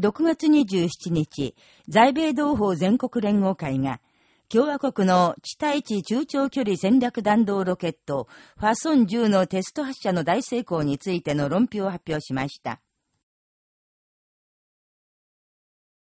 6月27日、在米同胞全国連合会が、共和国の地対地中長距離戦略弾道ロケット、ファソン10のテスト発射の大成功についての論評を発表しました。